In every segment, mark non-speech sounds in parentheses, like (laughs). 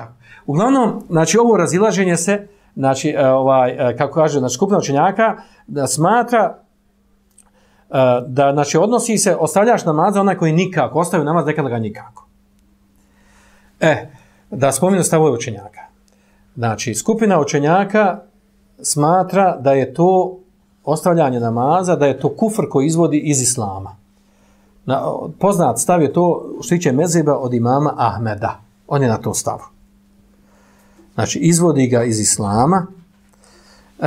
Tako. Uglavnom, znači ovo razilaženje se, znači, e, ovaj, e, kako kaže, znači, skupina učenjaka, da smatra e, da, znači, odnosi se, ostavljaš namaz onaj koji nikako, ostavio namaz, nekada ga nikako. E, da spominu stavove učenjaka. Znači, skupina učenjaka smatra da je to ostavljanje namaza, da je to kufr koji izvodi iz islama. Na, poznat stav je to što tiče mezeba od imama Ahmeda. On je na to stavu. Znači, izvodi ga iz islama. E,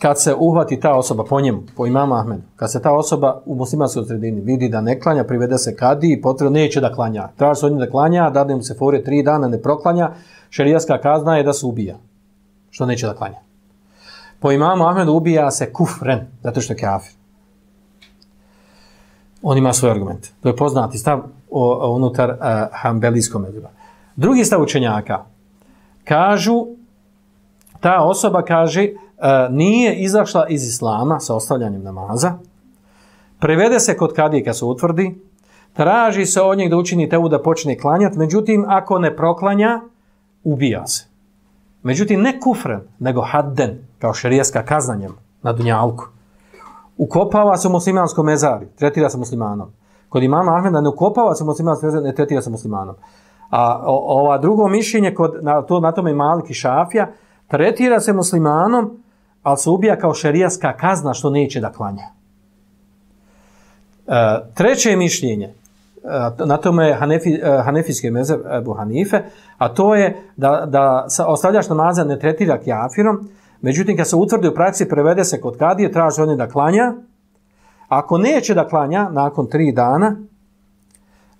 kad se uhvati ta osoba po njemu, po imama Ahmedu, kad se ta osoba u muslimanskoj sredini vidi da ne klanja, privede se kadi i potrebno neće da klanja. Traži se od njega da klanja, dade mu se fore tri dana, ne proklanja, šerijaska kazna je da se ubija. Što neće da klanja. Po imamu Ahmedu ubija se kufren, zato što je kafir. On ima svoj argument. To je poznati stav o, o unutar e, uh, hambelijskom medljiva. Drugi stav učenjaka kažu, ta osoba kaže, e, nije izašla iz islama sa ostavljanjem namaza, prevede se kod kadije kad se utvrdi, traži se od njeg da učini tevu da počne klanjati, međutim, ako ne proklanja, ubija se. Međutim, ne kufren, nego hadden, kao šerijeska kazna njemu na dunjalku. Ukopava se u muslimanskom mezari, tretira se muslimanom. Kod imama Ahmeda ne ukopava se u muslimanskom mezari, ne tretira se muslimanom. A o, ova drugo mišljenje, kod, na, to, na tome Malik i Šafija, tretira se muslimanom, ali se ubija kao šerijaska kazna što neće da klanja. E, treće mišljenje, e, na tome je Hanefi, hanefijski Hanefijske meze Ebu Hanife, a to je da, da ostavljaš namaza ne tretira kjafirom, Međutim, kad se utvrdi u praksi, prevede se kod kadije, traži on da klanja. Ako neće da klanja, nakon tri dana,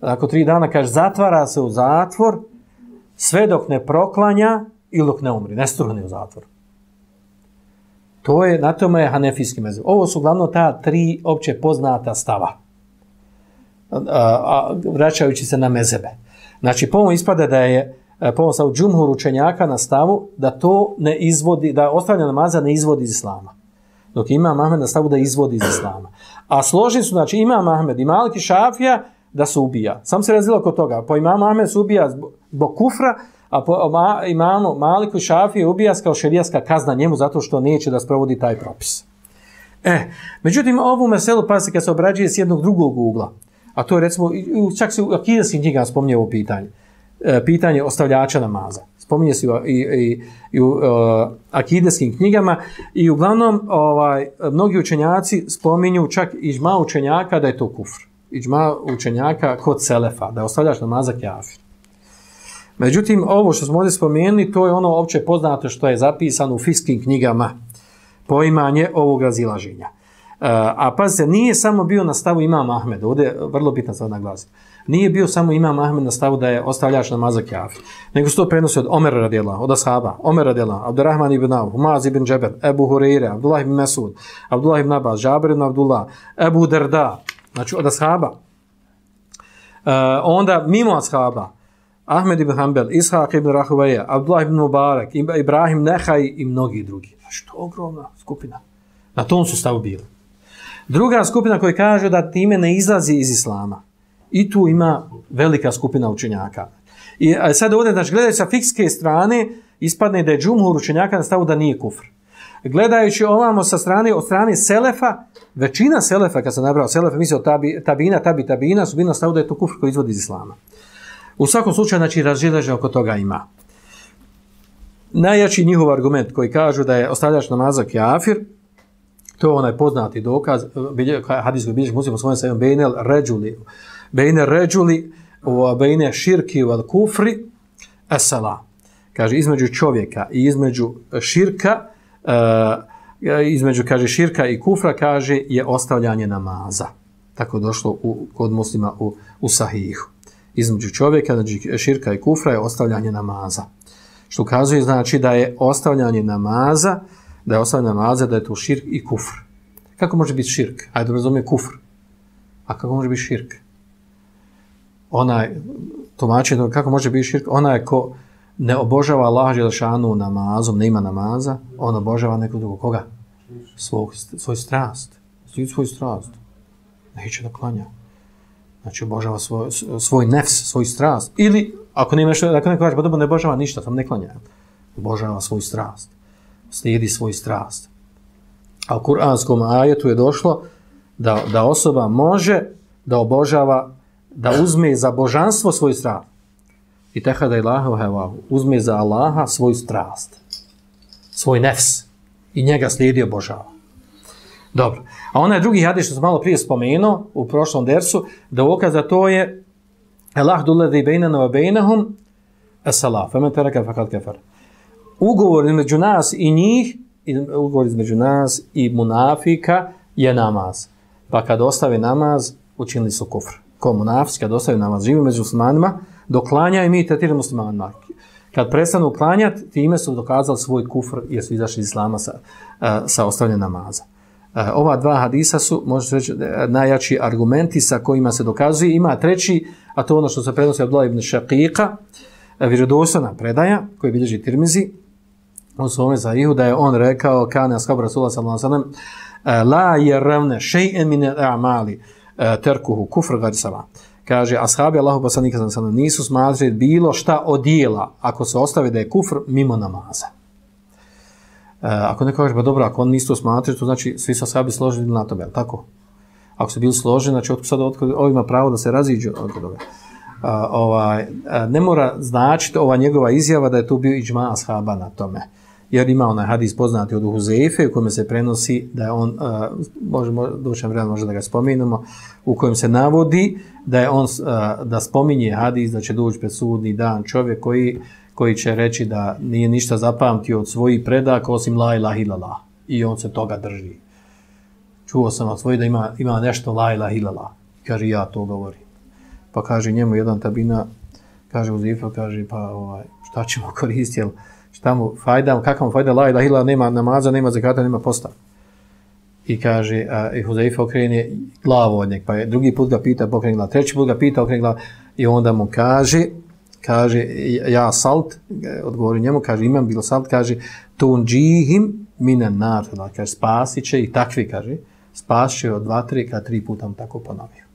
Ako tri dana, kaže, zatvara se u zatvor, sve dok ne proklanja ili dok ne umri, ne struni u zatvor. To je, na tome je hanefijski mezheb. Ovo su glavno ta tri opće poznata stava. A, a, vraćajući se na mezebe. Znači, pomo ispada da je e, po ovom džumhur učenjaka na stavu da to ne izvodi, da ostavljanje namaza ne izvodi iz islama. Dok ima Mahmed na stavu da izvodi iz islama. A složeni su, znači ima Mahmed i Malik i Šafija da se ubija. Sam se razilo kod toga. Po imamu Ahmed se ubija zbog kufra, a po ma, imamo Maliku i Šafije ubija kao šerijaska kazna njemu zato što neće da sprovodi taj propis. E, međutim, ovu meselu pa se kad se obrađuje s jednog drugog ugla, a to je recimo, čak se u akidaskim knjigama spominje ovo pitanje, E, pitanje ostavljača namaza. Spominje se i, i, i u uh, akideskim knjigama i uglavnom ovaj, mnogi učenjaci spominju čak i žma učenjaka da je to kufr iđma učenjaka kod selefa, da ostavljaš namazak namaza. Međutim, ovo što smo ovdje spomenuli, to je ono opće poznato što je zapisano u fiskim knjigama, poimanje ovog razilaženja. E, a pa se nije samo bio na stavu imam Ahmed, ovdje je vrlo bitno sad naglasiti nije bio samo imam Ahmed na stavu da je ostavljaš namazak kafi, nego što prenosi od Omer radijela, od Ashaba, Omer radijela, Abdurrahman ibn Auf, Umaz ibn Džeber, Ebu Hureyre, Abdullah ibn Mesud, Abdullah ibn Abbas, Žabir ibn Abdullah, Ebu Derda, znači od Ashaba. E, onda mimo Ashaba, Ahmed ibn Hanbel, Ishaq ibn Rahuveja, Abdullah ibn Mubarak, Ibrahim Nehaj i mnogi drugi. Znači to ogromna skupina. Na tom su stavu bili. Druga skupina koja kaže da time ne izlazi iz Islama. I tu ima velika skupina učenjaka. I e, sad ovdje, znači, gledajući sa fikske strane, ispadne da je džumhur učenjaka na stavu da nije kufr. Gledajući ovamo sa strane, od strane Selefa, većina Selefa, kad sam nabrao Selefa, misli od tabi, tabina, tabi, tabina, su bilo stavu da je to kufr koji izvodi iz Islama. U svakom slučaju, znači, razžileže oko toga ima. Najjači njihov argument koji kažu da je ostavljač namazak kjafir, to je onaj poznati dokaz, hadis koji bilješ muslim u svojom sajom, bejnel ređuli, bejne ređuli bejne širki u kufri esala. Kaže, između čovjeka i između širka, Eh, između, kaže, širka i kufra, kaže, je ostavljanje namaza. Tako došlo u, kod muslima u, u sahihu. Između čovjeka, znači širka i kufra, je ostavljanje namaza. Što ukazuje, znači, da je ostavljanje namaza, da je ostavljanje namaza, da je to širk i kufr. Kako može biti širk? Ajde, razumije kufr. A kako može biti širk? onaj tumačenje, kako može biti širk, onaj ko ne obožava Allah Želešanu namazom, ne ima namaza, on obožava nekog drugog. Koga? Svog, svoj strast. Svoj, svoj strast. Neće da klanja. Znači, obožava svoj, svoj nefs, svoj strast. Ili, ako nema nešto, ako neko kaže, pa dobro, ne obožava ništa, sam ne klanja. Obožava svoj strast. Slijedi svoj strast. A u kuranskom ajetu je došlo da, da osoba može da obožava, da uzme za božanstvo svoj strast. I tehada ilaha hevahu, uzme za Allaha svoj strast. Svoj nefs. I njega slijedi obožava. Dobro. A onaj drugi hadis što sam malo prije spomenuo u prošlom dersu, da ukaza to je Allah duladi bejnana wa bejnahum as-salah. Femen teraka fakat kefar. Ugovor između nas i njih, ugovor između nas i munafika je namaz. Pa kad ostave namaz, učinili su kufr. Ko munafis, kad ostave namaz, živi među muslimanima, doklanja i mi tetira muslimanima. Kad prestanu klanjati, time su dokazali svoj kufr jer su izašli iz islama sa, eh, sa ostavljanjem namaza. Eh, ova dva hadisa su, možete reći, eh, najjači argumenti sa kojima se dokazuje. Ima treći, a to ono što se prenosi od ibn Šaqiqa, vjerodostojna predaja, koji bilježi Tirmizi, u svome za Ihu, da je on rekao, kane ashab Rasulullah sallallahu alaihi sallam, la je ravne še'en mine amali terkuhu kufr gari salam. Kaže, ashabi Allahu poslanika sallallahu nisu smatrali bilo šta od dijela, ako se ostave da je kufr mimo namaza. E, ako neko kaže, pa dobro, ako on nisu smatrali, to znači svi su ashabi složili na tome, ali tako? Ako su bili složeni, znači otkud sad otkud ovima pravo da se raziđu od toga. A, ovaj, a, ne mora značiti ova njegova izjava da je tu bio iđma ashaba na tome. Jer ima onaj hadis poznati od Huzeife u kojem se prenosi da je on, možemo, doćem vremena možda da ga spominemo, u kojem se navodi da je on, da spominje hadis da će doći pred sudni dan čovjek koji koji će reći da nije ništa zapamtio od svojih predaka osim la ilaha illallah i on se toga drži. Čuo sam od svojih da ima, ima nešto la ilaha illallah. Kaže ja to govorim. Pa kaže njemu jedan tabina, kaže Huzeife, kaže pa ovaj, šta ćemo (laughs) koristiti, šta mu fajda, kakav mu fajda la ilaha illa, nema namaza, nema zakata, nema posta. I kaže, a, i Huzefa okrene glavu od njeg, pa je drugi put ga pita, pokrene glavu, treći put ga pita, okrene glavu, i onda mu kaže, kaže ja salt odgovori njemu kaže imam bilo salt kaže tun džihim mine nar kaže, spasit će i takvi kaže spašće od dva tri kad tri puta mu tako ponovio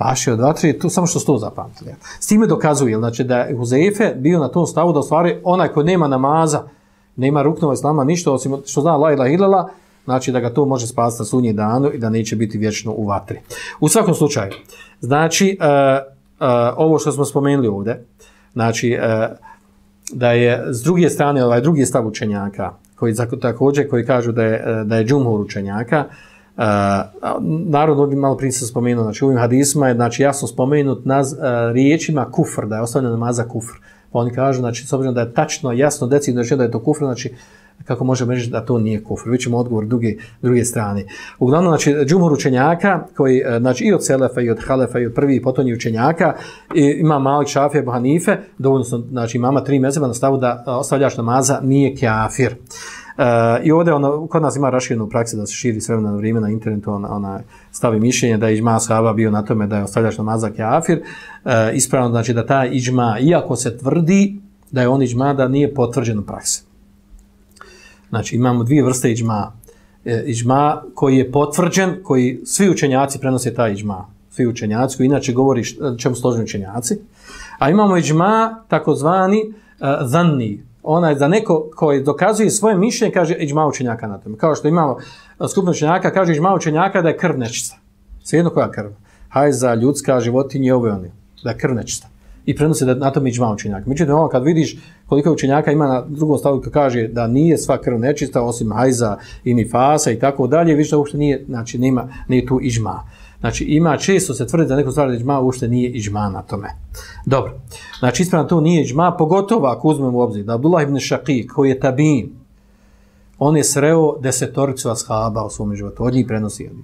paši od dva tri tu samo što sto zapamtili s time dokazuje znači da je Huzefe bio na tom stavu da stvari onaj ko nema namaza nema ruknova islama ništa osim što zna la ilaha illallah znači da ga to može spasiti na sunji danu i da neće biti vječno u vatri. U svakom slučaju, znači, e, e, ovo što smo spomenuli ovdje, znači e, da je s druge strane ovaj drugi stav učenjaka koji također koji kažu da je e, da je džumhur učenjaka Eh, uh, naravno bi malo prije sam spomenuo znači u ovim hadisma je znači jasno spomenut naz, uh, riječima kufr da je ostavljena namaza kufr pa oni kažu znači s obzirom da je tačno jasno decidno da je to kufr znači kako možemo reći da to nije kufr. Vi ćemo odgovor druge, druge strane. Uglavnom, znači, džumhur učenjaka, koji, eh, znači, i od Selefa, i od Halefa, i od prvi i potonji učenjaka, i ima Malik Šafija, Bohanife, dovoljno su, znači, imama tri mezeba na stavu da ostavljaš namaza nije kafir. Uh, E, I ovdje ono, kod nas ima raširenu praksu da se širi s vremena na vrijeme na internetu, ona, ona stavi mišljenje da je iđma sahaba bio na tome da je ostavljaš je afir. Uh, ispravno znači da ta iđma, iako se tvrdi da je on iđma, da nije potvrđen u praksi. Znači imamo dvije vrste iđma. E, iđma koji je potvrđen, koji svi učenjaci prenose taj iđma. Svi učenjaci koji inače govori čemu složni učenjaci. A imamo iđma takozvani uh, zanni. Onaj za neko koji dokazuje svoje mišljenje kaže iđma učenjaka na tome. Kao što imamo e, skupno učenjaka, kaže iđma učenjaka da je krv nečista. Svejedno koja krv. Hajza, ljudska, životinje, ove one. Da je krv nečista i prenosi da na tome iđma učenjaka. Međutim, ono kad vidiš koliko učenjaka ima na drugom stavu koji kaže da nije sva krv nečista osim hajza i nifasa i tako dalje, vidiš da uopšte nije, znači nema, nije tu iđma. Znači ima često se tvrdi da neko stvari iđma uopšte nije iđma na tome. Dobro. Znači ispravno to nije iđma, pogotovo ako uzmemo u obzir da Abdullah ibn Shaqi koji je tabin, on je sreo desetoricu ashaba u svom životu, od njih prenosi od.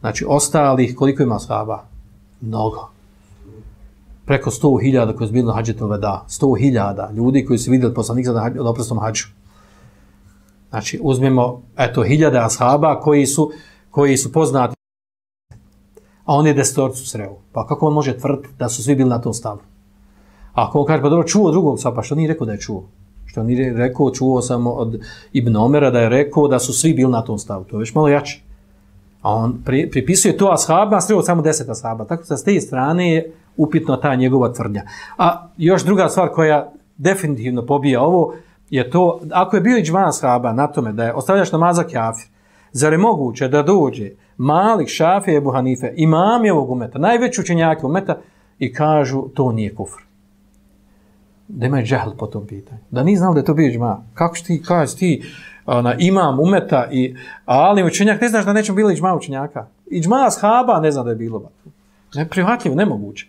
Znači ostalih, koliko ima ashaba? Mnogo preko 100.000 koji su bili na hađetu veda. 100.000 ljudi koji su vidjeli poslanika na oprostom hađu. Znači, uzmemo, eto, hiljade ashaba koji su, koji su poznati. A on je destorcu sreo. Pa kako on može tvrditi da su svi bili na tom stavu? A ako on kaže, pa dobro, čuo drugog sa, pa što nije rekao da je čuo? Što nije rekao, čuo sam od Ibn Omera da je rekao da su svi bili na tom stavu. To je već malo jače. A on pri, pripisuje to ashaba, a samo deset ashaba. Tako da s te strane je upitno ta njegova tvrdnja. A još druga stvar koja definitivno pobija ovo, je to, ako je bio iđma ashaba na tome da je ostavljaš namaza kjafir, zar je moguće da dođe Malik, Šafije, Ebu Hanife, imami ovog umeta, najveći učenjaki umeta, i kažu to nije kufr. Da imaju džahl po tom pitanju. Da nije znali da to bio džma. Kako ti kažeš ti ona, imam umeta, i, ali učenjak ne znaš da nećemo bili džma učenjaka. I džma ashaba ne zna da je bilo. Ne, prihvatljivo, nemoguće.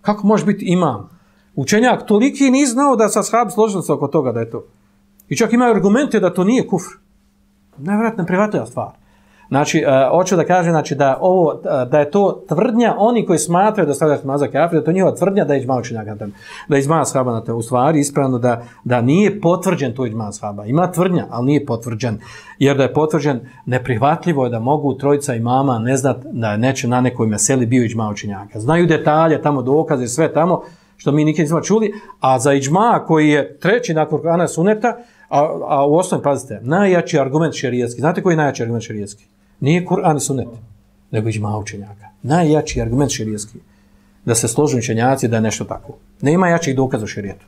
Kako može biti imam? Učenjak toliki nije znao da sa shab složili se oko toga da je to. I čak imaju argumente da to nije kufr. Najvratno prihvatljiva stvar. Znači, uh, hoću da kažem znači, da, ovo, e, da je to tvrdnja oni koji smatraju da stavljaju mazak kafir, da to njihova tvrdnja da je iđma učenjaka na tem. Da je iđma shaba na tem. U stvari, ispravno da, da nije potvrđen to iđma shaba. Ima tvrdnja, ali nije potvrđen. Jer da je potvrđen, neprihvatljivo je da mogu trojica i mama ne znat da je neće na nekoj meseli bio iđma učenjaka. Znaju detalje, tamo dokaze, sve tamo, što mi nikad nismo čuli, a za iđma koji je treći nakon Kur'ana suneta, a, a u osnovi, pazite, najjači argument šerijetski. Znate koji je najjači argument šerijetski? Nije Kur'an i sunet, nego iđma učenjaka. Najjači argument šerijetski. Da se složu učenjaci da je nešto tako. Nema jačih dokaza u šerijetu.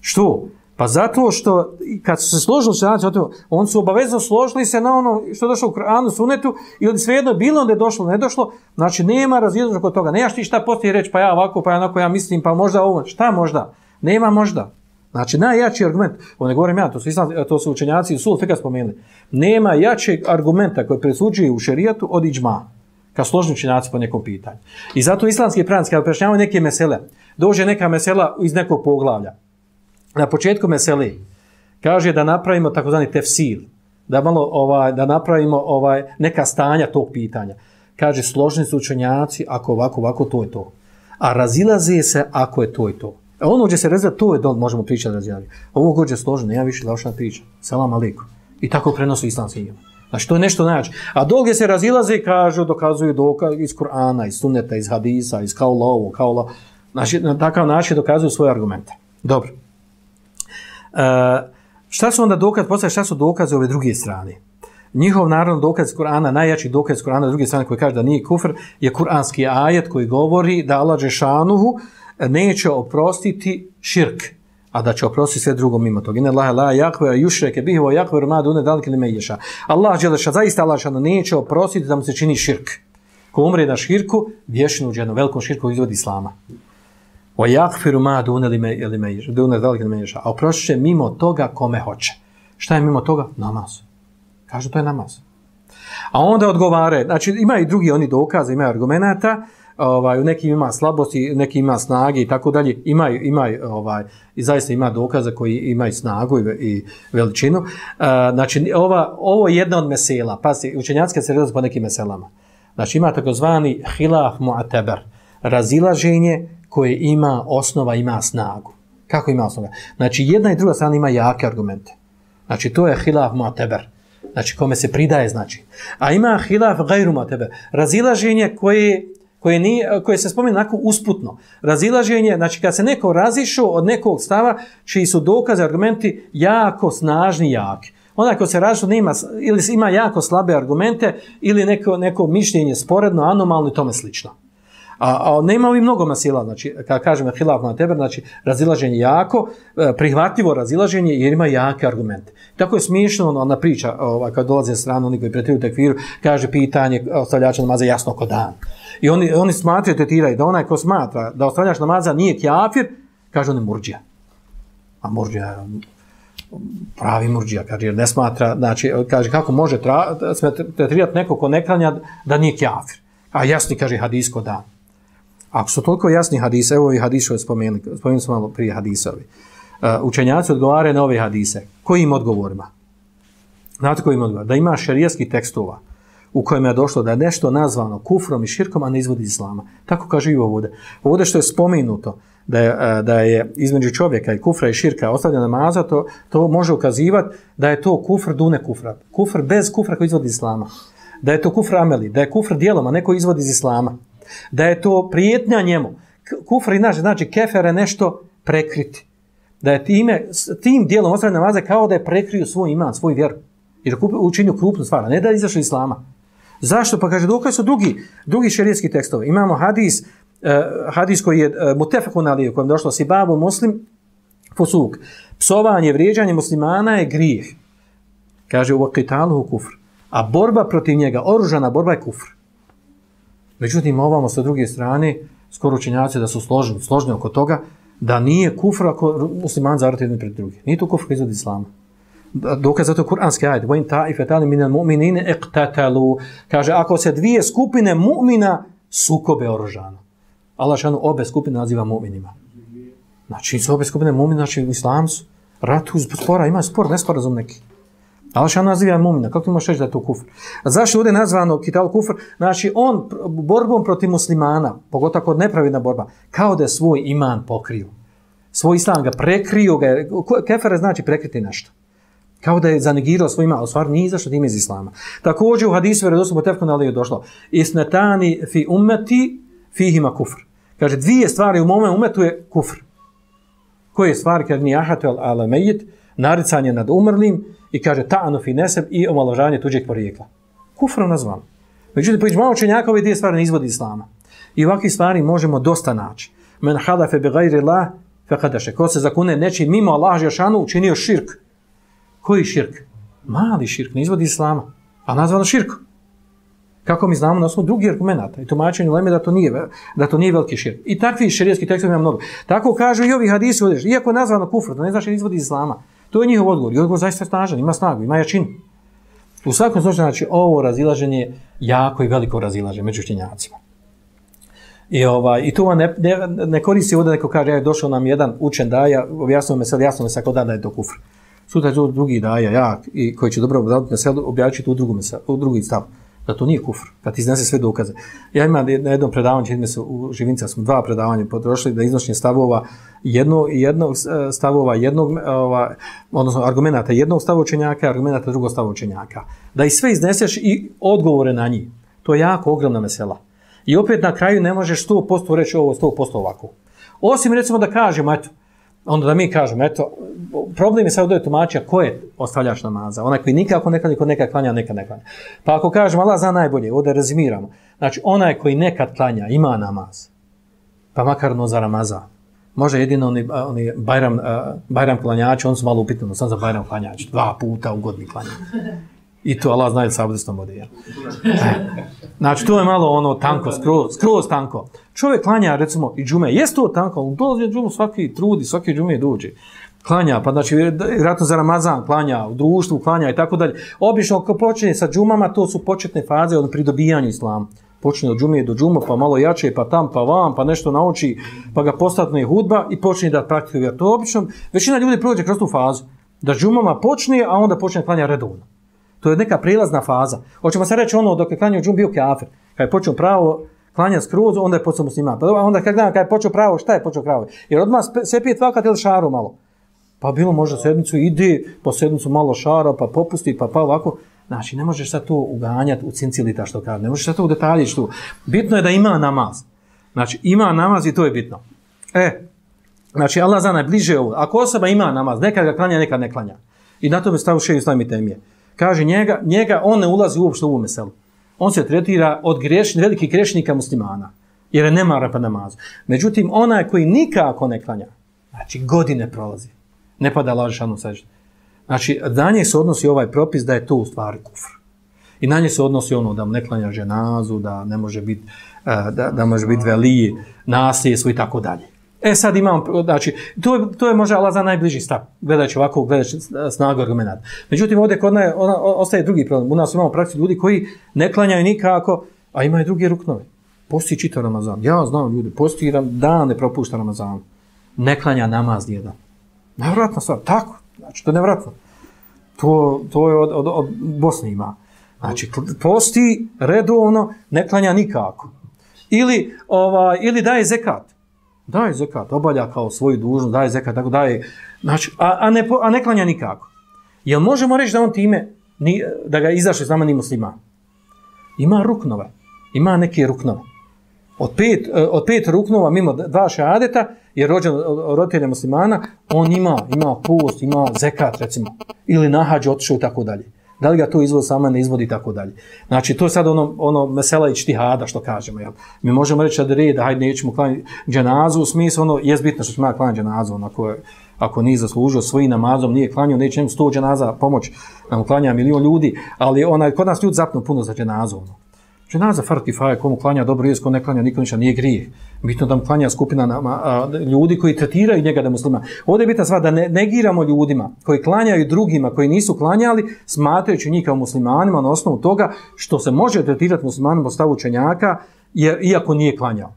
Što? Pa zato što kad su se složili učenjaci, on su obavezno složili se na ono što je došlo u Kur'anu, sunetu, ili svejedno bilo onda je došlo, ne došlo, znači nema razvijedno kod toga. Ne ja ti šta postoji reći, pa ja ovako, pa ja onako, ja mislim, pa možda ovo, šta možda? Nema možda. Znači, najjači argument, ovo ne govorim ja, to su, islam, to su učenjaci i sul, fika spomenuli, nema jačeg argumenta koji presuđuje u šerijatu od iđma, ka složni učenjaci po nekom pitanju. I zato islamski pravnici, kada prešnjavaju neke mesele, dođe neka mesela iz nekog poglavlja. Na početku mesele kaže da napravimo takozvani tefsil, da malo ovaj da napravimo ovaj neka stanja tog pitanja. Kaže složni su učenjaci ako ovako ovako to je to. A razilaze se ako je to i to. A ono gdje se reza, to je dol, možemo pričati razjaviti. Ovo god je složeno, ja više lašna priča. Salam aliku. I tako prenosu islam svima. Znači, to je nešto najjače. A dol gdje se razilaze, kažu, dokazuju doka iz Kur'ana, iz Sunneta, iz Hadisa, iz kaula ovo, kaula. Znači, na takav način dokazuju svoje argumente. Dobro. E, šta su onda dokaz, poslije šta su dokaze ove druge strane? Njihov naravno dokaz Kur'ana, najjači dokaz Kur'ana druge strane koji kaže da nije kufr, je kur'anski ajet koji govori da Allah Žešanuhu, neće oprostiti širk, a da će oprostiti sve drugo mimo toga. Inna Allahe la jakve jušreke bihi wa yakve ma dune dalike li meješa. Allah dželle zaista Allah Đeleša neće oprostiti da mu se čini širk. Ko umre na širku, vješinu uđe velikom širku izvodi islama. Wa yakfiru ma dune li meješa. Dune dalike li meješa. A oprostiće mimo toga kome hoće. Šta je mimo toga? Namaz. Kažu to je namaz. A onda odgovare, znači ima i drugi oni dokaze, ima argumenata, ovaj u nekim ima slabosti, neki ima snage i tako dalje. Ima ima ovaj i zaista ima dokaza koji imaju snagu i, i veličinu. Uh, znači ova ovo je jedna od mesela. Pa učenjatska se razlaze po nekim meselama. Znači ima takozvani hilaf mu'ateber, razilaženje koje ima osnova, ima snagu. Kako ima osnova? Znači jedna i druga strana ima jake argumente. Znači to je hilaf mu'ateber. Znači kome se pridaje znači. A ima hilaf gajru mu'ateber, razilaženje koje koje, nije, koje se spomenu onako usputno. Razilaženje, znači kad se neko razišao od nekog stava, čiji su dokaze, argumenti jako snažni, jaki. Onda ko se razišao nema, ili ima jako slabe argumente, ili neko, neko mišljenje sporedno, anomalno i tome slično. A, a nema ovih mnogo masila, znači, kada kažemo hilaf na teber, znači, razilaženje jako, e, prihvatljivo razilaženje, jer ima jake argumente. Tako je smiješno ono, ona priča, ovaj, kad dolaze s strane, oni koji pretiraju tekviru, kaže pitanje e, ostavljača namaza jasno ko dan. I oni, oni smatraju, tetiraju, da onaj ko smatra da ostavljač namaza nije kjafir, kaže on je murđija. A murđija pravi murđija, kaže, jer ne smatra, znači, kaže, kako može tretirati neko ko ne klanja da nije kjafir. A jasni, kaže, hadisko dan. Ako su toliko jasni hadise, evo ovi hadise koje spomenuli, spomenuli smo malo prije hadisovi, uh, e, učenjaci odgovare na ove hadise. Kojim odgovorima? Znate kojim odgovorima? Da ima šerijski tekstova u kojem je došlo da je nešto nazvano kufrom i širkom, a ne izvodi islama. Tako kaže i ovdje. Ovdje što je spomenuto da je, e, da je između čovjeka i kufra i širka ostavljena namaza, to, to može ukazivati da je to kufr dune kufra. Kufr bez kufra koji izvodi islama. Da je to kufr ameli, da je kufr dijelom, a neko izvodi iz islama da je to prijetnja njemu. Kufr i naš, znači kefere nešto prekriti. Da je time, tim dijelom ostane namaze kao da je prekrio svoj iman, svoj vjer. I je učinio krupnu stvar, ne da je izašao islama. Zašto? Pa kaže, dokaz su drugi, drugi šerijetski tekstovi. Imamo hadis, uh, hadis koji je uh, mutefakun ali, u kojem došlo si babu muslim, fusuk. Psovanje, vrijeđanje muslimana je grijeh. Kaže, u akitalu kufr. A borba protiv njega, oružana borba je kufr. Međutim, ovamo sa druge strane, skoro učenjaci da su složni, složni oko toga, da nije kufra ako musliman zarati jedni pred drugi. Nije to kufra izvod islama. Dokaz za to kuranski ajed. Vojn ta i fetali minel mu'minine. Kaže, ako se dvije skupine mu'mina sukobe oružano. Allah šanu obe skupine naziva mu'minima. Znači, su obe skupine mu'mina, znači u Rat Ratu spora, ima spor, nesporazum neki. Allah šanu naziva mu'mina. Kako ti možeš reći da je to kufr? A zašto ovdje je nazvano kital kufr? Znači, on borbom protiv muslimana, pogotovo kod nepravidna borba, kao da je svoj iman pokrio. Svoj islam ga prekrio ga. Kefere znači prekriti nešto kao da je zanegirao svoj iman, ali stvar nije izašao tim iz islama. Također u hadisu vere doslobo tefkona ali je došlo, isnetani fi umeti fihima kufr. Kaže, dvije stvari u mome umetu je kufr. Koje stvari, kaže, ni ahatu al alamejit, naricanje nad umrlim i kaže, ta'anu fi neseb i omaložavanje tuđeg porijekla. Kufrom nazvan. Međutim, pojić malo čenjaka ove dvije stvari ne izvodi islama. I ovakvih stvari možemo dosta naći. Men halafe bi gajri la, fekadaše. Ko se zakune nečim mimo Allah Žešanu učinio širk. Koji širk? Mali širk, ne izvodi islama. A nazvano širk. Kako mi znamo na osnovu drugih argumenta i tumačenju leme da to nije, da to nije veliki širk. I takvi širijetski tekstovi ima mnogo. Tako kažu i ovi hadisi, odeš, iako je nazvano kufr, znači da ne znaš izvodi islama. To je njihov odgovor. I odgovor zaista snažan, ima snagu, ima jačinu. U svakom slučaju, znači, ovo razilaženje jako i veliko razilaženje među učenjacima. I, ovaj, i tu vam ne, ne, ne koristi ovdje neko kaže, ja je došao nam jedan učen daja, objasnio me sad, jasno me sad da, da je to kufr sutra je drugi daja, jak, i koji će dobro obraditi meselu, objavit u, drugu meselu, u drugi stav. Da to nije kufr, kad ti iznese sve dokaze. Ja imam na jednom predavanju, čini se u Živinca, smo dva predavanja potrošili da iznošnje stavova jedno, jednog e, stavova jednog, e, ova, odnosno argumenta jednog stava učenjaka, argumenta drugog stava učenjaka. Da i sve izneseš i odgovore na njih. To je jako ogromna mesela. I opet na kraju ne možeš 100% reći ovo, 100% ovako. Osim recimo da kažemo, eto, onda da mi kažemo, eto, problem je sad od tumačija, ko je ostavljač namaza? Onaj koji nikako nekad, niko nekad klanja, nekad ne klanja. Pa ako kažemo, Allah zna najbolje, ovdje rezimiramo. Znači, onaj koji nekad klanja, ima namaz, pa makar no za Ramazan. Može jedino oni, oni bajram, uh, bajram klanjači, on su malo upitni, ono, sam za bajram klanjač, dva puta u godini klanja. I to Allah zna je sa abdestom vode. Ja. E, znači, to je malo ono tanko, skroz, skroz tanko. Čovjek klanja, recimo, i džume, jest to tanko, on dolazi džumu, svaki trudi, svaki džume dođe. Klanja, pa znači, vjerojatno za Ramazan klanja, u društvu klanja i tako dalje. Obično, ako počne sa džumama, to su početne faze od pridobijanja islama. Počne od džume do džuma, pa malo jače, pa tam, pa vam, pa nešto nauči, pa ga postatne hudba i počne da praktikuje. To obično, većina ljudi prođe kroz tu fazu. Da džumama počne, a onda počne klanja redovno. To je neka prilazna faza. Hoćemo se reći ono dok je klanjao džum bio kafir. Kad je počeo pravo klanja skroz, onda je počeo musliman. Pa onda kad gledam kad je počeo pravo, šta je počeo pravo? Jer odmah se pije tvakat ili šaru malo. Pa bilo možda sedmicu, ide po sedmicu malo šara, pa popusti, pa pa ovako. Znači, ne možeš sad to uganjati u cincilita što kaže. Ne možeš sad to u detalji što. Bitno je da ima namaz. Znači, ima namaz i to je bitno. E, znači, Allah zna najbliže ovo. Ako osoba ima namaz, nekad ga klanja, nekad ne klanja. I na tome stavu še i temije kaže njega, njega on ne ulazi uopšte u ovu meselu. On se tretira od grešni, velikih grešnika muslimana, jer je nemara pa namazu. Međutim, onaj koji nikako ne klanja, znači godine prolazi, ne pada laži šanu. Znači, na nje se odnosi ovaj propis da je to u stvari kufr. I na nje se odnosi ono da mu ne klanja ženazu, da ne može biti eh, da, da može biti veliji, nasljedstvo i tako dalje. E sad imam, znači, to, to je možda Allah za najbliži stav, gledajući ovako, gledajući snagu argumenta. Međutim, ovdje kod nas ostaje drugi problem. U nas imamo praksu ljudi koji ne klanjaju nikako, a imaju druge ruknove. Posti čitav Ramazan. Ja znam ljudi, posti dan ne propušta Ramazan. Ne klanja namaz jedan. Nevratna stvar, tako. Znači, to je nevratno. To, to je od, od, od Bosne ima. Znači, posti redovno, ne klanja nikako. Ili, ova, ili daje zekat daje zekat, obalja kao svoju dužnost, daje zekat, tako daje, znači, a, a, ne, a ne klanja nikako. Jel možemo reći da on time, ni, da ga izaše s nama ni muslima? Ima ruknove, ima neke ruknove. Od pet, e, od pet ruknova, mimo dva šadeta, je rođen od roditelja muslimana, on ima, ima post, ima zekat, recimo, ili nahađ otišao i tako dalje. Da li ga to izvod sama ne izvodi i tako dalje. Znači, to je sad ono, ono mesela i čtihada, što kažemo. Jel? Mi možemo reći da red, hajde, nećemo klanjati dženazu, u smislu, ono, je bitno što ćemo ja klanjati dženazu, ono, ako, je, ako nije zaslužio svojim namazom, nije klanio, neće njemu sto dženaza pomoć, nam klanja milion ljudi, ali onaj, kod nas ljudi zapnu puno za dženazu, ono. Znači, Dženaza fard kifaje, komu klanja dobro jest, ko ne klanja, niko ništa nije grije. Bitno da mu klanja skupina nama, a, ljudi koji tretiraju njega da muslima. Ovdje je bitna sva da ne negiramo ljudima koji klanjaju drugima, koji nisu klanjali, smatrajući njih kao muslimanima na osnovu toga što se može tretirati muslimanom po stavu učenjaka, jer, iako nije klanjao.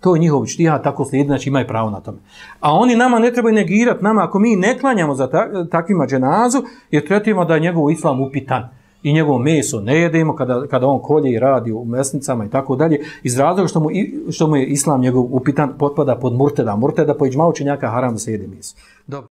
To je njihov štiha, tako slijedi, znači imaju pravo na tome. A oni nama ne trebaju negirati, nama ako mi ne klanjamo za ta, takvima dženazu, jer tretiramo da je njegov islam upitan i njegovo meso ne jedemo kada, kada on kolje i radi u mesnicama i tako dalje, iz razloga što mu, što mu je islam njegov upitan potpada pod murteda. Murteda po iđma učenjaka haram da se jede meso. Dobro.